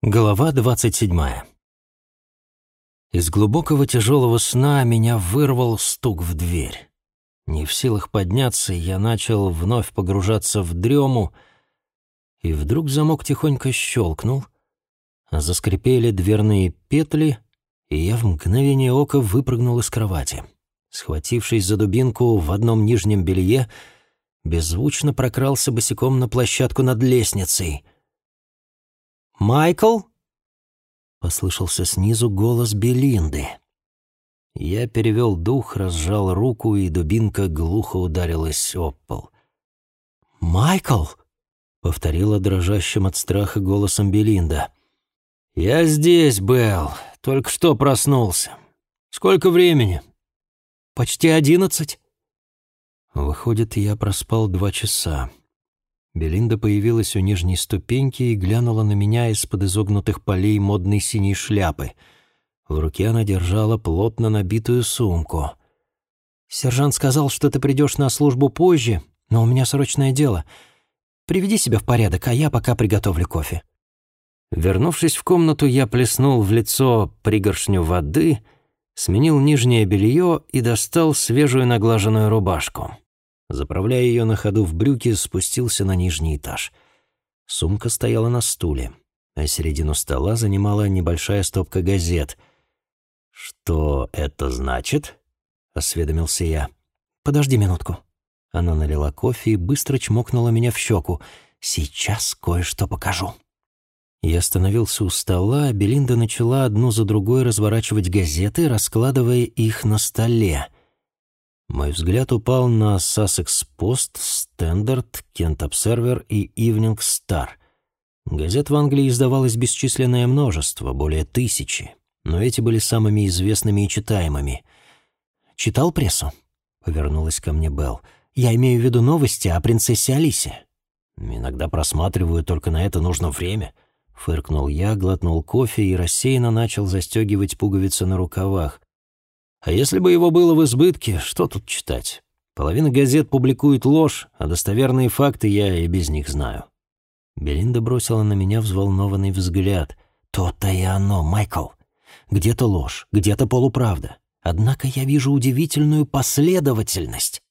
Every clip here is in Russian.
Глава двадцать седьмая. Из глубокого тяжелого сна меня вырвал стук в дверь. Не в силах подняться, я начал вновь погружаться в дрему, и вдруг замок тихонько щелкнул, заскрипели дверные петли, и я в мгновение ока выпрыгнул из кровати. Схватившись за дубинку в одном нижнем белье, беззвучно прокрался босиком на площадку над лестницей — «Майкл?» — послышался снизу голос Белинды. Я перевел дух, разжал руку, и дубинка глухо ударилась об пол. «Майкл!» — повторила дрожащим от страха голосом Белинда. «Я здесь, Белл. Только что проснулся. Сколько времени?» «Почти одиннадцать». Выходит, я проспал два часа. Белинда появилась у нижней ступеньки и глянула на меня из-под изогнутых полей модной синей шляпы. В руке она держала плотно набитую сумку. «Сержант сказал, что ты придешь на службу позже, но у меня срочное дело. Приведи себя в порядок, а я пока приготовлю кофе». Вернувшись в комнату, я плеснул в лицо пригоршню воды, сменил нижнее белье и достал свежую наглаженную рубашку. Заправляя ее на ходу в брюки, спустился на нижний этаж. Сумка стояла на стуле, а середину стола занимала небольшая стопка газет. «Что это значит?» — осведомился я. «Подожди минутку». Она налила кофе и быстро чмокнула меня в щеку. «Сейчас кое-что покажу». Я остановился у стола, а Белинда начала одну за другой разворачивать газеты, раскладывая их на столе — мой взгляд упал на Sussex Post, Standard, Kent Observer и Evening Star. Газет в Англии издавалось бесчисленное множество, более тысячи, но эти были самыми известными и читаемыми. «Читал прессу?» — повернулась ко мне Белл. «Я имею в виду новости о принцессе Алисе». «Иногда просматриваю, только на это нужно время», — фыркнул я, глотнул кофе и рассеянно начал застегивать пуговицы на рукавах. А если бы его было в избытке, что тут читать? Половина газет публикует ложь, а достоверные факты я и без них знаю. Белинда бросила на меня взволнованный взгляд. «То-то и оно, Майкл. Где-то ложь, где-то полуправда. Однако я вижу удивительную последовательность.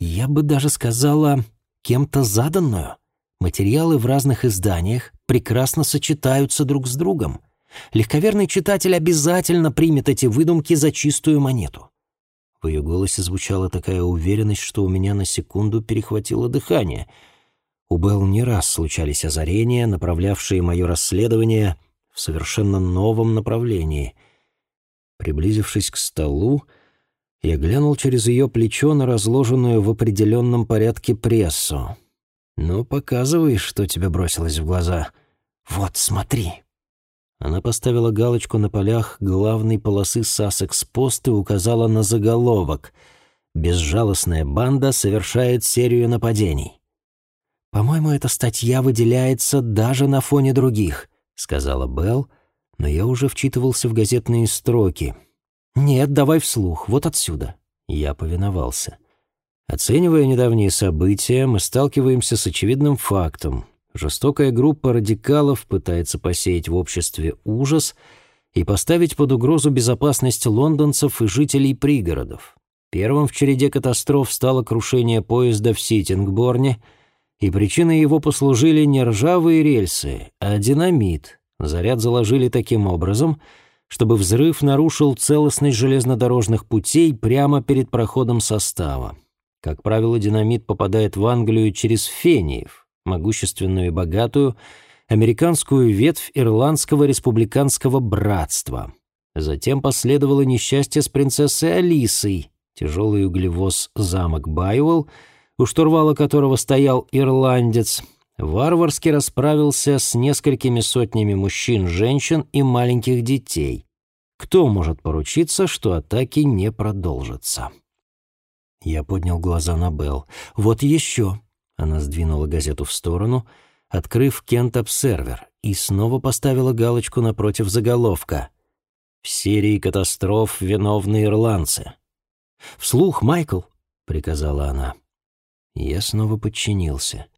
Я бы даже сказала, кем-то заданную. Материалы в разных изданиях прекрасно сочетаются друг с другом. Легковерный читатель обязательно примет эти выдумки за чистую монету. В ее голосе звучала такая уверенность, что у меня на секунду перехватило дыхание. У Белл не раз случались озарения, направлявшие мое расследование в совершенно новом направлении. Приблизившись к столу, я глянул через ее плечо на разложенную в определенном порядке прессу. «Ну, показывай, что тебе бросилось в глаза. Вот, смотри». Она поставила галочку на полях главной полосы Сассекс-Пост и указала на заголовок «Безжалостная банда совершает серию нападений». «По-моему, эта статья выделяется даже на фоне других», — сказала Белл, но я уже вчитывался в газетные строки. «Нет, давай вслух, вот отсюда». Я повиновался. Оценивая недавние события, мы сталкиваемся с очевидным фактом. Жестокая группа радикалов пытается посеять в обществе ужас и поставить под угрозу безопасность лондонцев и жителей пригородов. Первым в череде катастроф стало крушение поезда в Ситингборне, и причиной его послужили не ржавые рельсы, а динамит. Заряд заложили таким образом, чтобы взрыв нарушил целостность железнодорожных путей прямо перед проходом состава. Как правило, динамит попадает в Англию через Фениев, могущественную и богатую, американскую ветвь Ирландского республиканского братства. Затем последовало несчастье с принцессой Алисой, тяжелый углевоз замок Байуэлл, у штурвала которого стоял ирландец, варварски расправился с несколькими сотнями мужчин, женщин и маленьких детей. Кто может поручиться, что атаки не продолжатся? Я поднял глаза на Белл. «Вот еще!» Она сдвинула газету в сторону, открыв Кент Обсервер, и снова поставила галочку напротив заголовка. «В серии катастроф виновны ирландцы». «Вслух, Майкл!» — приказала она. Я снова подчинился.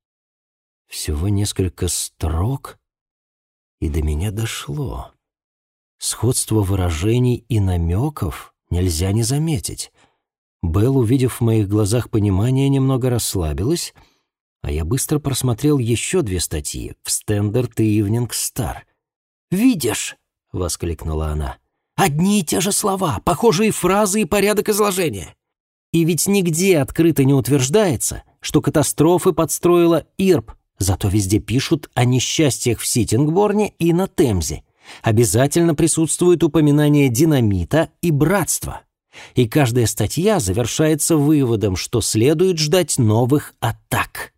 Всего несколько строк, И до меня дошло. Сходство выражений и намеков нельзя не заметить. Белл, увидев в моих глазах понимание, немного расслабилась, а я быстро просмотрел еще две статьи в «Стендарт» и «Ивнинг Стар». «Видишь?» — воскликнула она. «Одни и те же слова, похожие фразы и порядок изложения. И ведь нигде открыто не утверждается, что катастрофы подстроила ИРП, зато везде пишут о несчастьях в Ситингборне и на Темзе. Обязательно присутствует упоминание динамита и братства. И каждая статья завершается выводом, что следует ждать новых атак.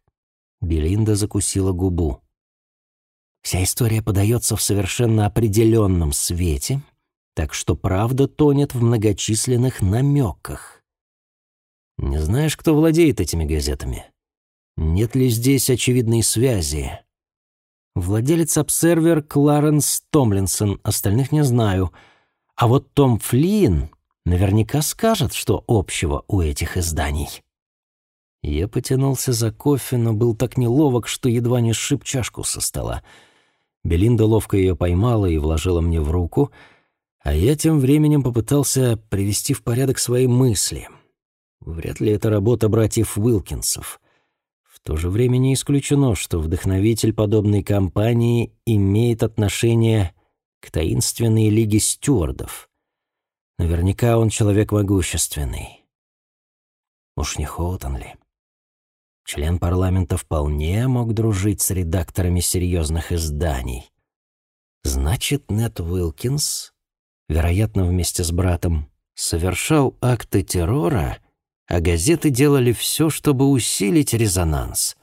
Белинда закусила губу. Вся история подается в совершенно определенном свете, так что правда тонет в многочисленных намеках. Не знаешь, кто владеет этими газетами? Нет ли здесь очевидной связи? Владелец обсервер Кларенс Томлинсон, остальных не знаю. А вот Том Флинн наверняка скажет, что общего у этих изданий. Я потянулся за кофе, но был так неловок, что едва не сшиб чашку со стола. Белинда ловко ее поймала и вложила мне в руку, а я тем временем попытался привести в порядок свои мысли. Вряд ли это работа братьев Уилкинсов то же время не исключено, что вдохновитель подобной кампании имеет отношение к таинственной лиге стюардов. Наверняка он человек могущественный. Уж не Хоутон ли? Член парламента вполне мог дружить с редакторами серьезных изданий. Значит, Нет Уилкинс, вероятно, вместе с братом, совершал акты террора а газеты делали все, чтобы усилить резонанс.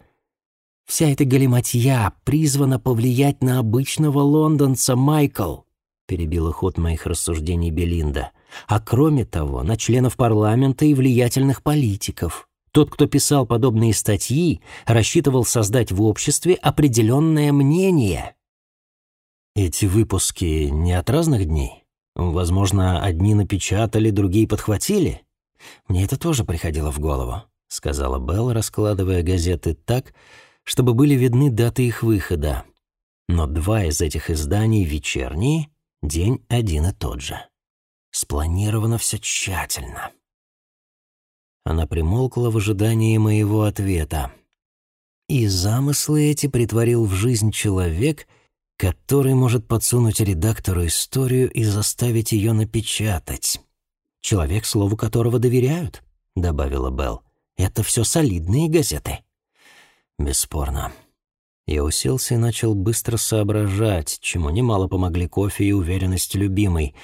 Вся эта галиматья призвана повлиять на обычного лондонца, Майкл, перебила ход моих рассуждений Белинда. А кроме того, на членов парламента и влиятельных политиков. Тот, кто писал подобные статьи, рассчитывал создать в обществе определенное мнение. Эти выпуски не от разных дней? Возможно, одни напечатали, другие подхватили? «Мне это тоже приходило в голову», — сказала Белл, раскладывая газеты так, чтобы были видны даты их выхода. Но два из этих изданий вечерние, день один и тот же. Спланировано все тщательно. Она примолкла в ожидании моего ответа. И замыслы эти притворил в жизнь человек, который может подсунуть редактору историю и заставить ее напечатать. Человек, слову которого доверяют», — добавила Белл. «Это все солидные газеты». «Бесспорно». Я уселся и начал быстро соображать, чему немало помогли кофе и уверенность любимой.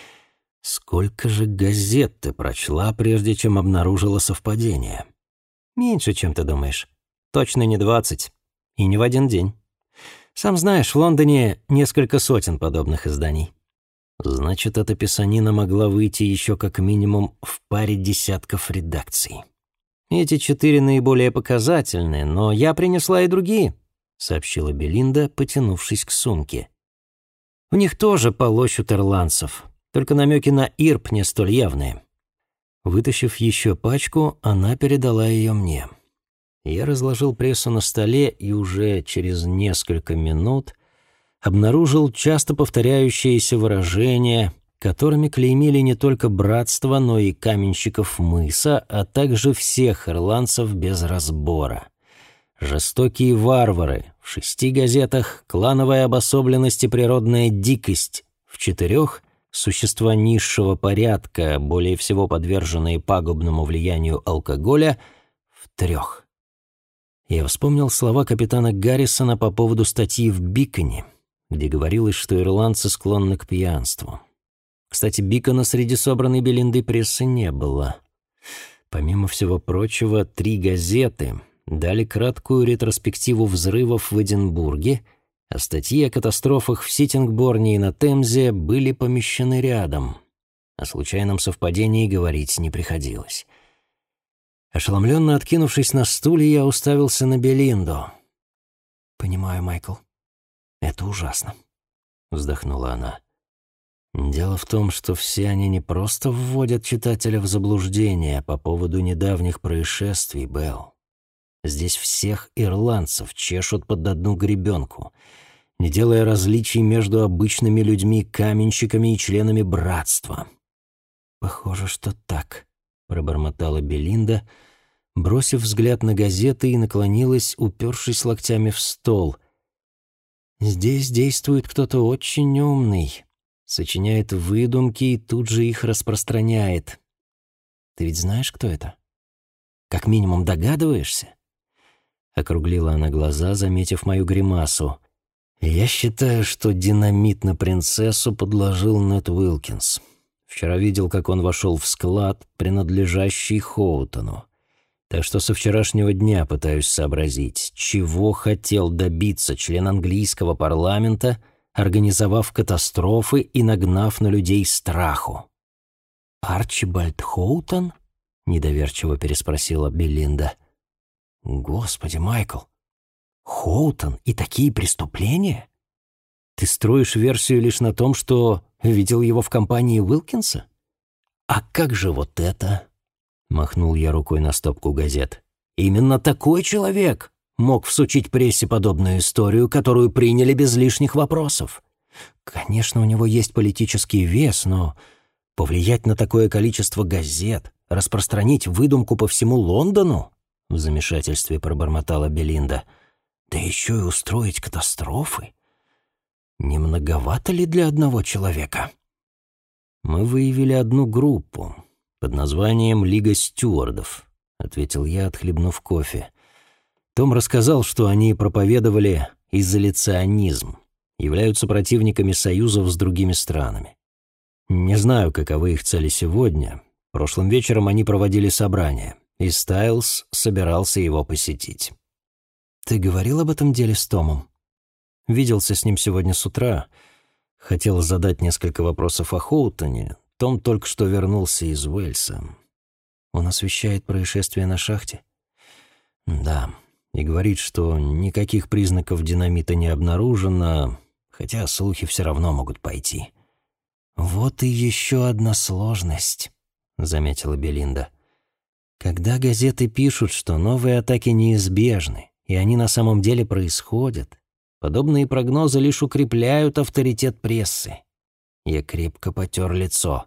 «Сколько же газет ты прочла, прежде чем обнаружила совпадение?» «Меньше, чем ты думаешь. Точно не двадцать. И не в один день. Сам знаешь, в Лондоне несколько сотен подобных изданий». Значит, эта писанина могла выйти еще как минимум в паре десятков редакций. Эти четыре наиболее показательные, но я принесла и другие, сообщила Белинда, потянувшись к сумке. В них тоже полощут ирландцев, только намеки на ирп не столь явные. Вытащив еще пачку, она передала ее мне. Я разложил прессу на столе и уже через несколько минут обнаружил часто повторяющиеся выражения, которыми клеймили не только братство, но и каменщиков мыса, а также всех ирландцев без разбора. Жестокие варвары в шести газетах, клановая обособленность и природная дикость в четырех, существа низшего порядка, более всего подверженные пагубному влиянию алкоголя, в трех. Я вспомнил слова капитана Гаррисона по поводу статьи в Биконе — где говорилось, что ирландцы склонны к пьянству. Кстати, Бикона среди собранной Белинды прессы не было. Помимо всего прочего, три газеты дали краткую ретроспективу взрывов в Эдинбурге, а статьи о катастрофах в Ситингборне и на Темзе были помещены рядом. О случайном совпадении говорить не приходилось. Ошеломленно откинувшись на стуле, я уставился на Белинду. «Понимаю, Майкл. Это ужасно», — вздохнула она. «Дело в том, что все они не просто вводят читателя в заблуждение по поводу недавних происшествий, Белл. Здесь всех ирландцев чешут под одну гребенку. не делая различий между обычными людьми, каменщиками и членами братства. «Похоже, что так», — пробормотала Белинда, бросив взгляд на газеты и наклонилась, упершись локтями в стол. «Здесь действует кто-то очень умный, сочиняет выдумки и тут же их распространяет. Ты ведь знаешь, кто это? Как минимум догадываешься?» Округлила она глаза, заметив мою гримасу. «Я считаю, что динамит на принцессу подложил Нед Уилкинс. Вчера видел, как он вошел в склад, принадлежащий Хоутону. Так что со вчерашнего дня пытаюсь сообразить, чего хотел добиться член английского парламента, организовав катастрофы и нагнав на людей страху. «Арчибальд Хоутон?» — недоверчиво переспросила Белинда. «Господи, Майкл, Хоутон и такие преступления? Ты строишь версию лишь на том, что видел его в компании Уилкинса? А как же вот это? Махнул я рукой на стопку газет. Именно такой человек мог всучить прессе подобную историю, которую приняли без лишних вопросов. Конечно, у него есть политический вес, но повлиять на такое количество газет, распространить выдумку по всему Лондону? В замешательстве пробормотала Белинда — да еще и устроить катастрофы? Не многовато ли для одного человека? Мы выявили одну группу под названием «Лига стюардов», — ответил я, отхлебнув кофе. Том рассказал, что они проповедовали изоляционизм, являются противниками союзов с другими странами. Не знаю, каковы их цели сегодня. Прошлым вечером они проводили собрание, и Стайлз собирался его посетить. «Ты говорил об этом деле с Томом?» «Виделся с ним сегодня с утра. Хотел задать несколько вопросов о Хоутоне. Том только что вернулся из Уэльса. Он освещает происшествие на шахте?» «Да, и говорит, что никаких признаков динамита не обнаружено, хотя слухи все равно могут пойти». «Вот и еще одна сложность», — заметила Белинда. «Когда газеты пишут, что новые атаки неизбежны, и они на самом деле происходят. Подобные прогнозы лишь укрепляют авторитет прессы. Я крепко потер лицо.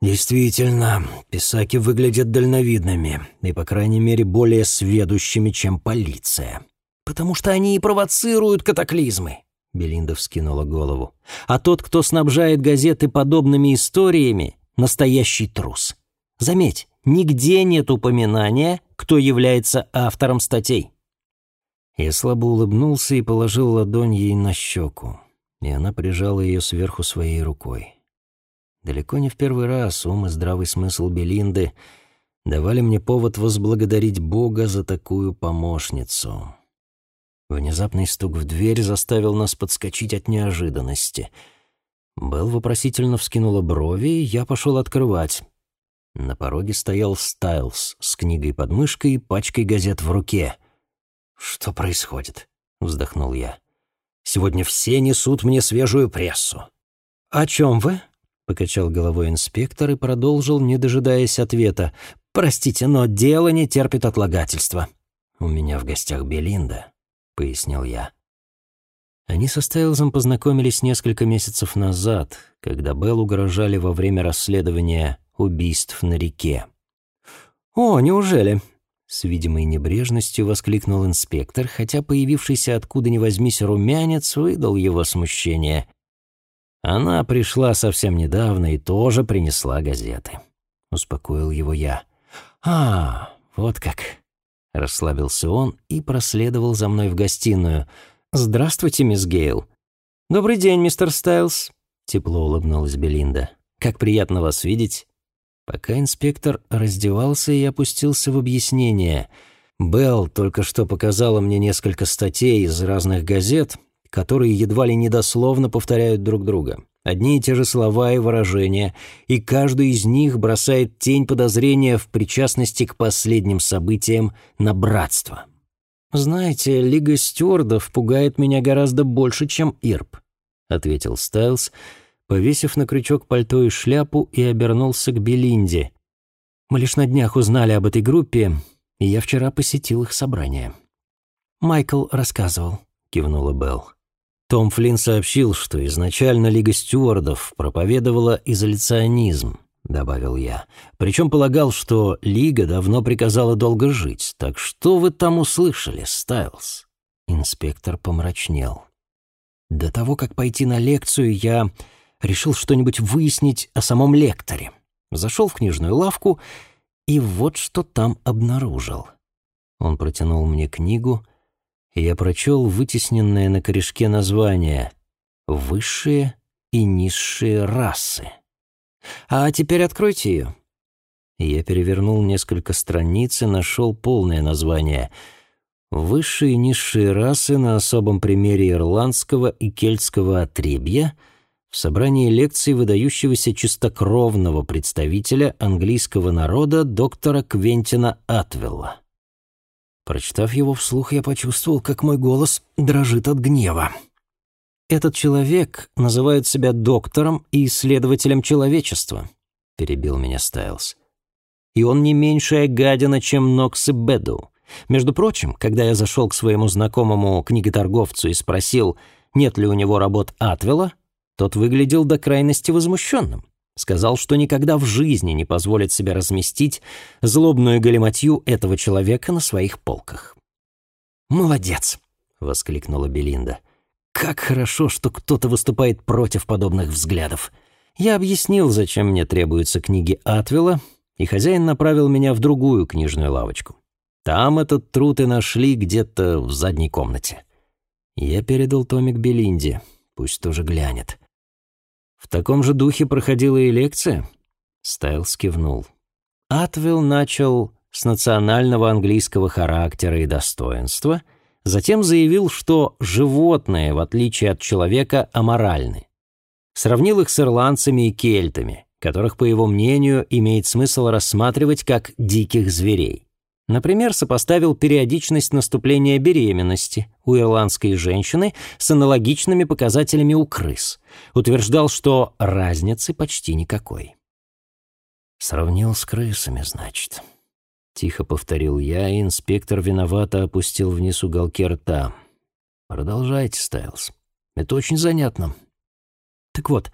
Действительно, писаки выглядят дальновидными и, по крайней мере, более сведущими, чем полиция. Потому что они и провоцируют катаклизмы. Белинда вскинула голову. А тот, кто снабжает газеты подобными историями, настоящий трус. Заметь, нигде нет упоминания, кто является автором статей. Я слабо улыбнулся и положил ладонь ей на щеку, и она прижала ее сверху своей рукой. Далеко не в первый раз ум и здравый смысл Белинды давали мне повод возблагодарить Бога за такую помощницу. Внезапный стук в дверь заставил нас подскочить от неожиданности. Белл вопросительно вскинула брови, и я пошел открывать. На пороге стоял Стайлс с книгой под мышкой и пачкой газет в руке — «Что происходит?» — вздохнул я. «Сегодня все несут мне свежую прессу». «О чем вы?» — покачал головой инспектор и продолжил, не дожидаясь ответа. «Простите, но дело не терпит отлагательства». «У меня в гостях Белинда», — пояснил я. Они со Стайлзом познакомились несколько месяцев назад, когда Белл угрожали во время расследования убийств на реке. «О, неужели?» С видимой небрежностью воскликнул инспектор, хотя появившийся откуда ни возьмись румянец выдал его смущение. Она пришла совсем недавно и тоже принесла газеты. Успокоил его я. «А, вот как!» Расслабился он и проследовал за мной в гостиную. «Здравствуйте, мисс Гейл». «Добрый день, мистер Стайлз», — тепло улыбнулась Белинда. «Как приятно вас видеть». Пока инспектор раздевался и опустился в объяснение, Белл только что показала мне несколько статей из разных газет, которые едва ли недословно повторяют друг друга. Одни и те же слова и выражения, и каждый из них бросает тень подозрения в причастности к последним событиям на братство. «Знаете, Лига стюардов пугает меня гораздо больше, чем Ирб», — ответил Стайлз, — повесив на крючок пальто и шляпу, и обернулся к Белинде. «Мы лишь на днях узнали об этой группе, и я вчера посетил их собрание». «Майкл рассказывал», — кивнула Белл. Том Флинн сообщил, что изначально Лига стюардов проповедовала изоляционизм, добавил я. Причем полагал, что Лига давно приказала долго жить. Так что вы там услышали, Стайлз? Инспектор помрачнел. До того, как пойти на лекцию, я решил что-нибудь выяснить о самом лекторе. Зашел в книжную лавку и вот что там обнаружил. Он протянул мне книгу, и я прочел вытесненное на корешке название «Высшие и низшие расы». «А теперь откройте ее». Я перевернул несколько страниц и нашел полное название «Высшие и низшие расы на особом примере ирландского и кельтского отребья» в собрании лекций выдающегося чистокровного представителя английского народа доктора Квентина Атвелла. Прочитав его вслух, я почувствовал, как мой голос дрожит от гнева. «Этот человек называет себя доктором и исследователем человечества», — перебил меня Стайлз. «И он не меньшая гадина, чем Нокс и Бэдоу. Между прочим, когда я зашел к своему знакомому книготорговцу и спросил, нет ли у него работ Атвела, тот выглядел до крайности возмущенным. Сказал, что никогда в жизни не позволит себе разместить злобную галиматью этого человека на своих полках. «Молодец!» — воскликнула Белинда. «Как хорошо, что кто-то выступает против подобных взглядов. Я объяснил, зачем мне требуются книги Атвела, и хозяин направил меня в другую книжную лавочку. Там этот труд и нашли где-то в задней комнате. Я передал томик Белинде, пусть тоже глянет. В таком же духе проходила и лекция. Стайлс кивнул. Атвилл начал с национального английского характера и достоинства, затем заявил, что животные, в отличие от человека, аморальны. Сравнил их с ирландцами и кельтами, которых, по его мнению, имеет смысл рассматривать как диких зверей. Например, сопоставил периодичность наступления беременности у ирландской женщины с аналогичными показателями у крыс. Утверждал, что разницы почти никакой. «Сравнил с крысами, значит». Тихо повторил я, и инспектор виновато опустил вниз уголки рта. «Продолжайте, Стайлз. Это очень занятно». Так вот,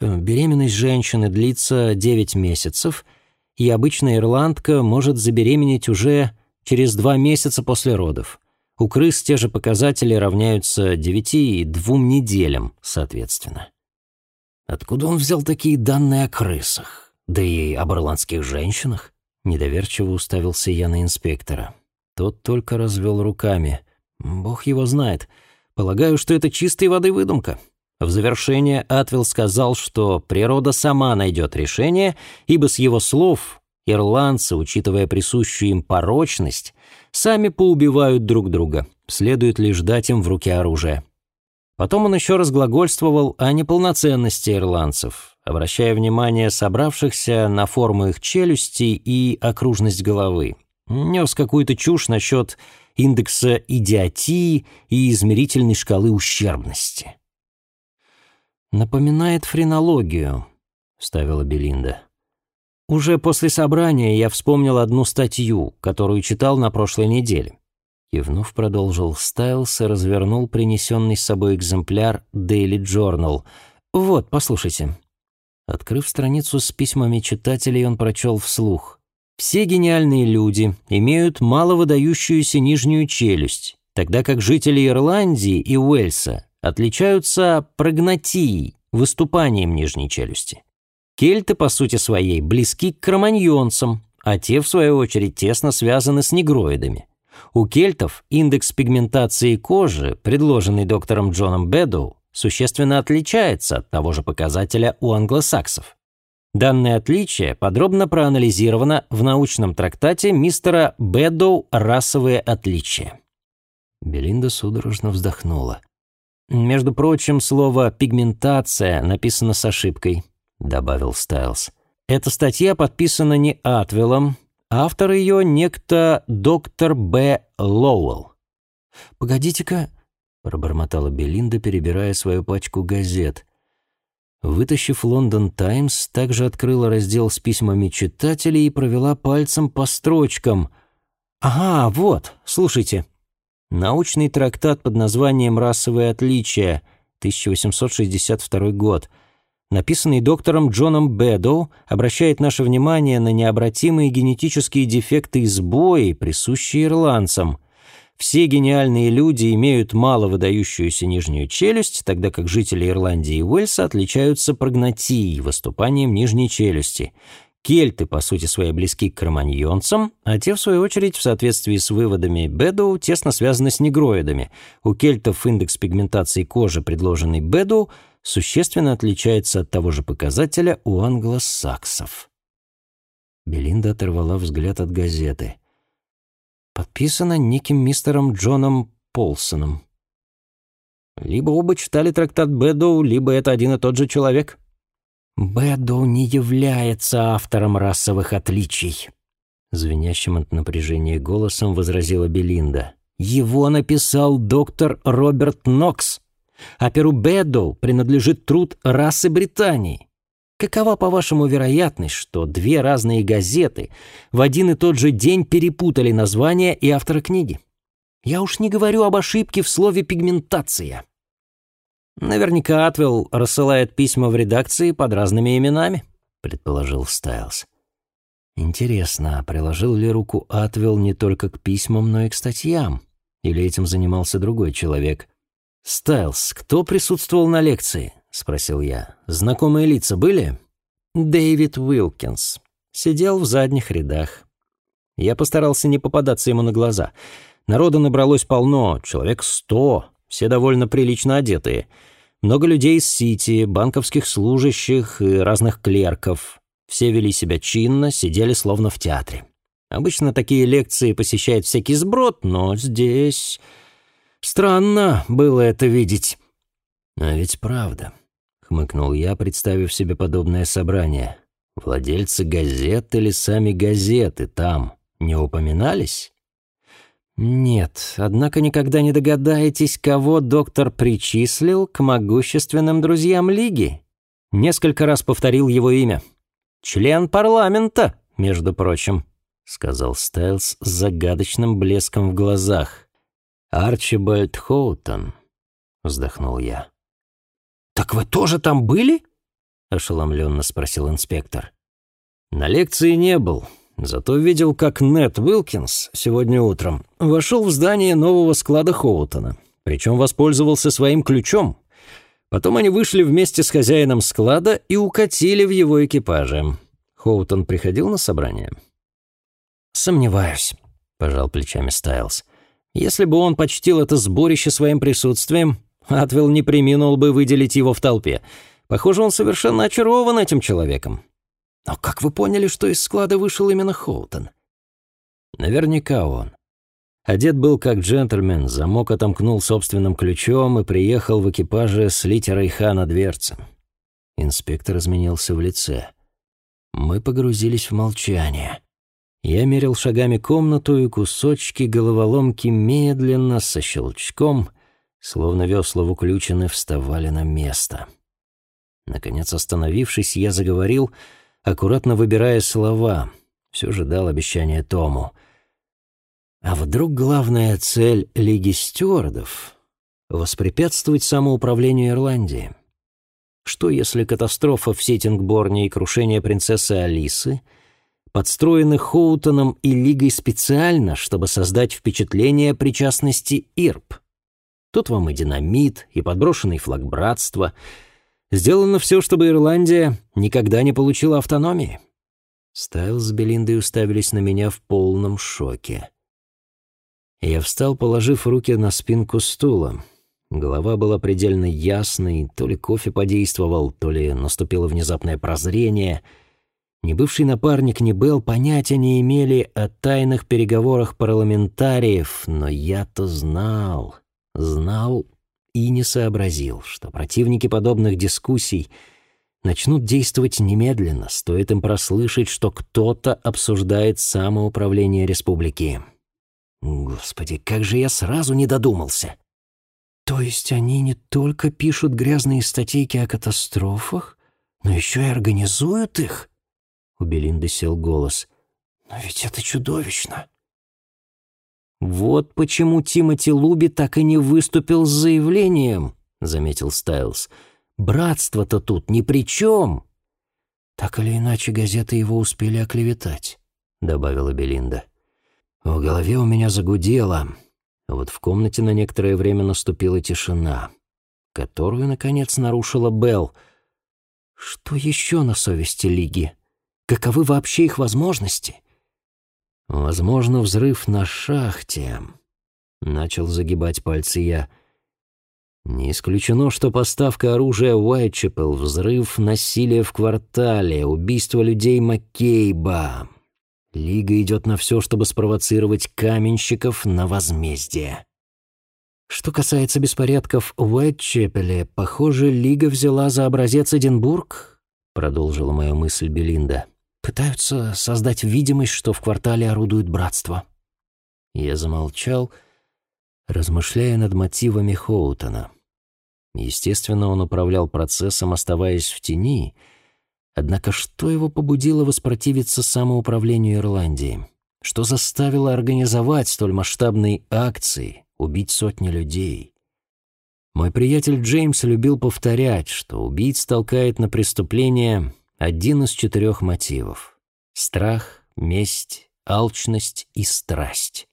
э, беременность женщины длится 9 месяцев — и обычная ирландка может забеременеть уже через два месяца после родов. У крыс те же показатели равняются девяти и двум неделям, соответственно. Откуда он взял такие данные о крысах? Да и об ирландских женщинах? Недоверчиво уставился я на инспектора. Тот только развел руками. Бог его знает. Полагаю, что это чистой воды выдумка. В завершение Атвилл сказал, что природа сама найдет решение, ибо с его слов ирландцы, учитывая присущую им порочность, сами поубивают друг друга, следует лишь дать им в руки оружие. Потом он еще разглагольствовал о неполноценности ирландцев, обращая внимание собравшихся на форму их челюстей и окружность головы. Нес какую-то чушь насчет индекса идиотии и измерительной шкалы ущербности. «Напоминает френологию», — вставила Белинда. «Уже после собрания я вспомнил одну статью, которую читал на прошлой неделе». Кивнув, продолжил Стайлс и развернул принесенный с собой экземпляр Daily Journal. «Вот, послушайте». Открыв страницу с письмами читателей, он прочел вслух. «Все гениальные люди имеют мало выдающуюся нижнюю челюсть, тогда как жители Ирландии и Уэльса отличаются прогнатией, выступанием нижней челюсти. Кельты, по сути своей, близки к кроманьонцам, а те, в свою очередь, тесно связаны с негроидами. У кельтов индекс пигментации кожи, предложенный доктором Джоном Бэдоу, существенно отличается от того же показателя у англосаксов. Данное отличие подробно проанализировано в научном трактате мистера Бэдоу «Расовые отличия». Белинда судорожно вздохнула. «Между прочим, слово «пигментация» написано с ошибкой», — добавил Стайлз. «Эта статья подписана не Атвеллом, автор ее — некто доктор Б. Лоуэлл». «Погодите-ка», — пробормотала Белинда, перебирая свою пачку газет. Вытащив «Лондон Таймс», также открыла раздел с письмами читателей и провела пальцем по строчкам. «Ага, вот, слушайте». Научный трактат под названием «Расовые отличия», 1862 год, написанный доктором Джоном Бэдоу, обращает наше внимание на необратимые генетические дефекты и сбои, присущие ирландцам. Все гениальные люди имеют мало выдающуюся нижнюю челюсть, тогда как жители Ирландии и Уэльса отличаются прогнатией, выступанием нижней челюсти – Кельты, по сути своей, близки к кроманьонцам, а те, в свою очередь, в соответствии с выводами Бэдоу, тесно связаны с негроидами. У кельтов индекс пигментации кожи, предложенный Бэдоу, существенно отличается от того же показателя у англосаксов. Белинда оторвала взгляд от газеты. Подписано неким мистером Джоном Полсоном. Либо оба читали трактат Бэдоу, либо это один и тот же человек. Бэдоу не является автором расовых отличий», — звенящим от напряжения голосом возразила Белинда. «Его написал доктор Роберт Нокс, а перу Бэдоу принадлежит труд расы Британии. Какова, по-вашему, вероятность, что две разные газеты в один и тот же день перепутали название и автора книги? Я уж не говорю об ошибке в слове «пигментация». Наверняка Атвелл рассылает письма в редакции под разными именами, предположил Стайлз. Интересно, приложил ли руку Атвелл не только к письмам, но и к статьям? Или этим занимался другой человек? «Стайлз, кто присутствовал на лекции?» — спросил я. «Знакомые лица были?» «Дэвид Уилкинс. Сидел в задних рядах. Я постарался не попадаться ему на глаза. Народу набралось полно, человек сто, все довольно прилично одетые. Много людей из Сити, банковских служащих и разных клерков. Все вели себя чинно, сидели словно в театре. Обычно такие лекции посещает всякий сброд, но здесь... Странно было это видеть. А ведь правда, хмыкнул я, представив себе подобное собрание. Владельцы газет или сами газеты там не упоминались? Нет, однако никогда не догадаетесь, кого доктор причислил к могущественным друзьям Лиги. Несколько раз повторил его имя. Член парламента, между прочим, сказал Стайлс с загадочным блеском в глазах. Арчибальд Хоутон, вздохнул я. Так вы тоже там были? ошеломленно спросил инспектор. На лекции не был, Зато видел, как Нед Уилкинс сегодня утром вошел в здание нового склада Хоутона, причем воспользовался своим ключом. Потом они вышли вместе с хозяином склада и укатили в его экипаже. Хоутон приходил на собрание? «Сомневаюсь», — пожал плечами Стайлз. «Если бы он почтил это сборище своим присутствием, Атвилл не приминул бы выделить его в толпе. Похоже, он совершенно очарован этим человеком. Но как вы поняли, что из склада вышел именно Хоутон? Наверняка он. Одет был как джентльмен, замок отомкнул собственным ключом и приехал в экипаже с литерой «Х» на дверце. Инспектор изменился в лице. Мы погрузились в молчание. Я мерил шагами комнату, и кусочки головоломки медленно, со щелчком, словно весла в уключены, вставали на место. Наконец, остановившись, я заговорил — аккуратно выбирая слова. Все же дал обещание Тому. А вдруг главная цель Лиги стюардов — воспрепятствовать самоуправлению Ирландии? Что если катастрофа в Сеттингборне и крушение принцессы Алисы подстроены Хоутоном и Лигой специально, чтобы создать впечатление причастности Ирб? Тут вам и динамит, и подброшенный флаг братства — Сделано все, чтобы Ирландия никогда не получила автономии. Стайлз с Белиндой уставились на меня в полном шоке. Я встал, положив руки на спинку стула. Голова была предельно ясной, то ли кофе подействовал, то ли наступило внезапное прозрение. Ни бывший напарник, ни Белл понятия не имели о тайных переговорах парламентариев, но я-то знал, знал и не сообразил, что противники подобных дискуссий начнут действовать немедленно, стоит им прослышать, что кто-то обсуждает самоуправление республики. Господи, как же я сразу не додумался. То есть они не только пишут грязные статейки о катастрофах, но еще и организуют их? У Белинды сел голос. Но ведь это чудовищно. «Вот почему Тимоти Луби так и не выступил с заявлением», — заметил Стайлз. «Братство-то тут ни при чем». «Так или иначе, газеты его успели оклеветать», — добавила Белинда. В голове у меня загудело. Вот в комнате на некоторое время наступила тишина, которую, наконец, нарушила Белл. «Что еще на совести Лиги? Каковы вообще их возможности?» «Возможно, взрыв на шахте», — начал загибать пальцы я. «Не исключено, что поставка оружия Уайтчепел, взрыв, насилие в квартале, убийство людей Маккейба. Лига идет на все, чтобы спровоцировать каменщиков на возмездие». Что касается беспорядков в Уайтчепеле, похоже, Лига взяла за образец Эдинбург, продолжила мою мысль Белинда. Пытаются создать видимость, что в квартале орудует братство. Я замолчал, размышляя над мотивами Хоутона. Естественно, он управлял процессом, оставаясь в тени. Однако что его побудило воспротивиться самоуправлению Ирландии? Что заставило организовать столь масштабные акции, убить сотни людей? Мой приятель Джеймс любил повторять, что убийц толкает на преступление один из четырех мотивов — страх, месть, алчность и страсть.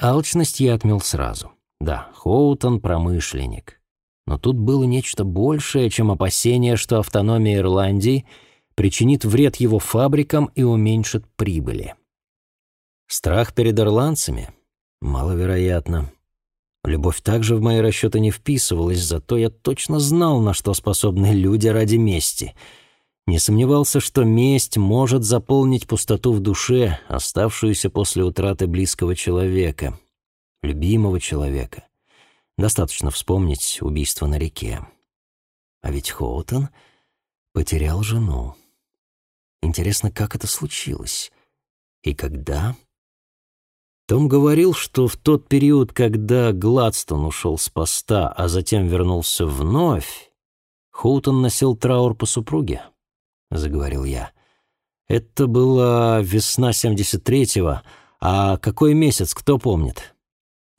Алчность я отмел сразу. Да, Хоутон — промышленник. Но тут было нечто большее, чем опасение, что автономия Ирландии причинит вред его фабрикам и уменьшит прибыли. Страх перед ирландцами? Маловероятно. Любовь также в мои расчеты не вписывалась, зато я точно знал, на что способны люди ради мести — не сомневался, что месть может заполнить пустоту в душе, оставшуюся после утраты близкого человека, любимого человека. Достаточно вспомнить убийство на реке. А ведь Хоутон потерял жену. Интересно, как это случилось? И когда? Том говорил, что в тот период, когда Гладстон ушел с поста, а затем вернулся вновь, Хоутон носил траур по супруге. — заговорил я. «Это была весна 73-го. А какой месяц, кто помнит?»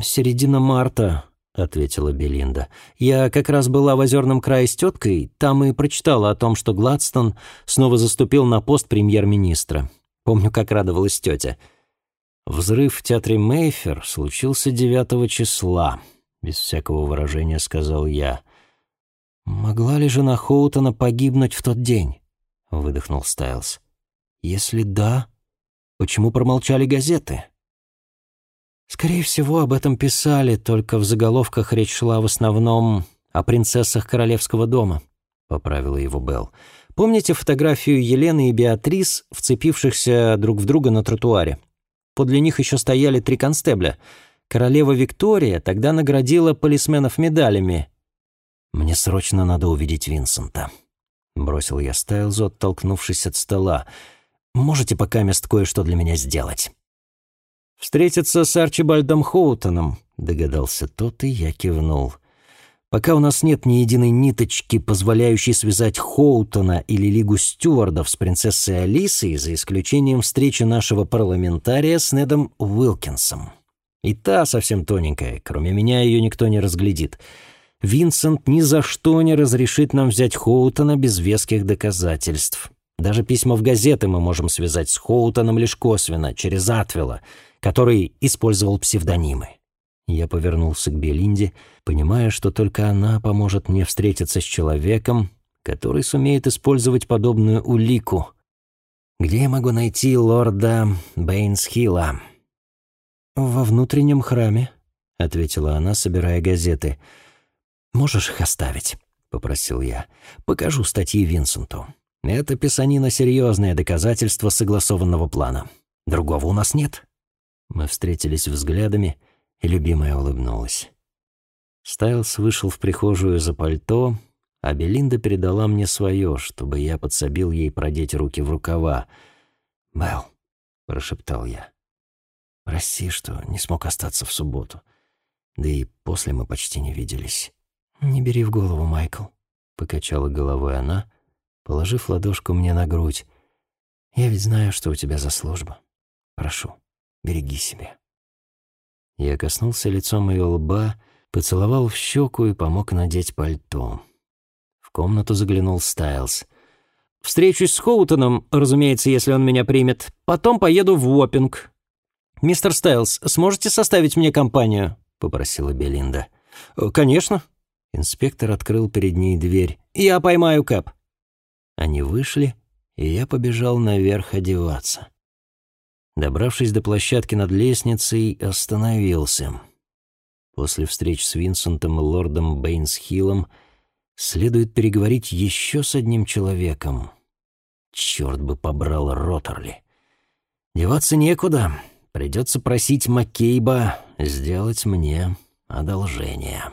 «Середина марта», — ответила Белинда. «Я как раз была в Озерном крае с теткой, там и прочитала о том, что Гладстон снова заступил на пост премьер-министра. Помню, как радовалась тетя». «Взрыв в театре Мейфер случился 9 числа», — без всякого выражения сказал я. «Могла ли жена Хоутона погибнуть в тот день?» — выдохнул Стайлз. «Если да, почему промолчали газеты?» «Скорее всего, об этом писали, только в заголовках речь шла в основном о принцессах королевского дома», — поправила его Белл. «Помните фотографию Елены и Беатрис, вцепившихся друг в друга на тротуаре? Подле них еще стояли три констебля. Королева Виктория тогда наградила полисменов медалями. Мне срочно надо увидеть Винсента». — бросил я Стайлзу, оттолкнувшись от стола. «Можете пока мест кое-что для меня сделать?» «Встретиться с Арчибальдом Хоутоном», — догадался тот, и я кивнул. «Пока у нас нет ни единой ниточки, позволяющей связать Хоутона или Лигу Стюардов с принцессой Алисой, за исключением встречи нашего парламентария с Недом Уилкинсом. И та совсем тоненькая, кроме меня ее никто не разглядит». Винсент ни за что не разрешит нам взять Хоутона без веских доказательств. Даже письма в газеты мы можем связать с Хоутоном лишь косвенно, через Атвела, который использовал псевдонимы. Я повернулся к Белинде, понимая, что только она поможет мне встретиться с человеком, который сумеет использовать подобную улику. Где я могу найти лорда Бэйнсхилла? «Во внутреннем храме», — ответила она, собирая газеты — «Можешь их оставить?» — попросил я. «Покажу статьи Винсенту. Это писанина серьезное доказательство согласованного плана. Другого у нас нет». Мы встретились взглядами, и любимая улыбнулась. Стайлс вышел в прихожую за пальто, а Белинда передала мне свое, чтобы я подсобил ей продеть руки в рукава. «Белл», — прошептал я, — «прости, что не смог остаться в субботу. Да и после мы почти не виделись». «Не бери в голову, Майкл», — покачала головой она, положив ладошку мне на грудь. «Я ведь знаю, что у тебя за служба. Прошу, береги себя». Я коснулся лицом ее лба, поцеловал в щеку и помог надеть пальто. В комнату заглянул Стайлз. «Встречусь с Хоутоном, разумеется, если он меня примет. Потом поеду в Уоппинг. Мистер Стайлз, сможете составить мне компанию?» — попросила Белинда. «Конечно». Инспектор открыл перед ней дверь. «Я поймаю Кэп». Они вышли, и я побежал наверх одеваться. Добравшись до площадки над лестницей, остановился. После встреч с Винсентом и лордом Бэйнсхиллом следует переговорить еще с одним человеком. Черт бы побрал Роттерли. Деваться некуда. Придется просить Маккейба сделать мне одолжение.